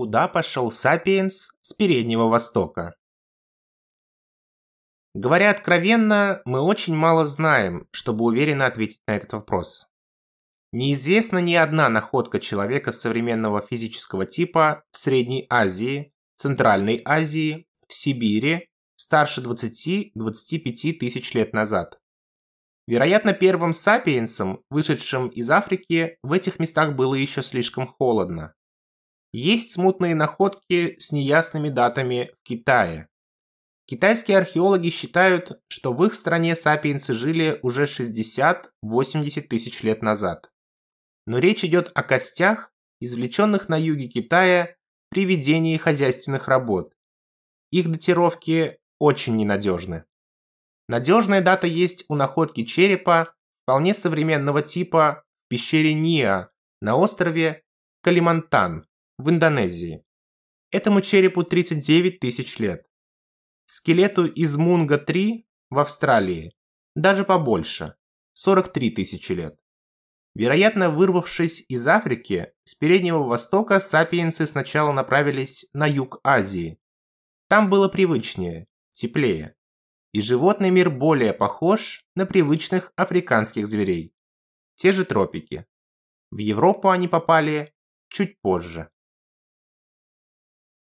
Куда пошел Сапиенс с Переднего Востока? Говоря откровенно, мы очень мало знаем, чтобы уверенно ответить на этот вопрос. Неизвестна ни одна находка человека современного физического типа в Средней Азии, Центральной Азии, в Сибири старше 20-25 тысяч лет назад. Вероятно, первым сапиенсом, вышедшим из Африки, в этих местах было еще слишком холодно. Есть смутные находки с неясными датами в Китае. Китайские археологи считают, что в их стране сапиенсы жили уже 60-80 тысяч лет назад. Но речь идет о костях, извлеченных на юге Китая при ведении хозяйственных работ. Их датировки очень ненадежны. Надежная дата есть у находки черепа вполне современного типа в пещере Ниа на острове Калимантан в Индонезии. Этому черепу 39 тысяч лет. Скелету из Мунга-3 в Австралии даже побольше – 43 тысячи лет. Вероятно, вырвавшись из Африки, с Переднего Востока сапиенсы сначала направились на юг Азии. Там было привычнее, теплее. И животный мир более похож на привычных африканских зверей. Те же тропики. В Европу они попали чуть позже.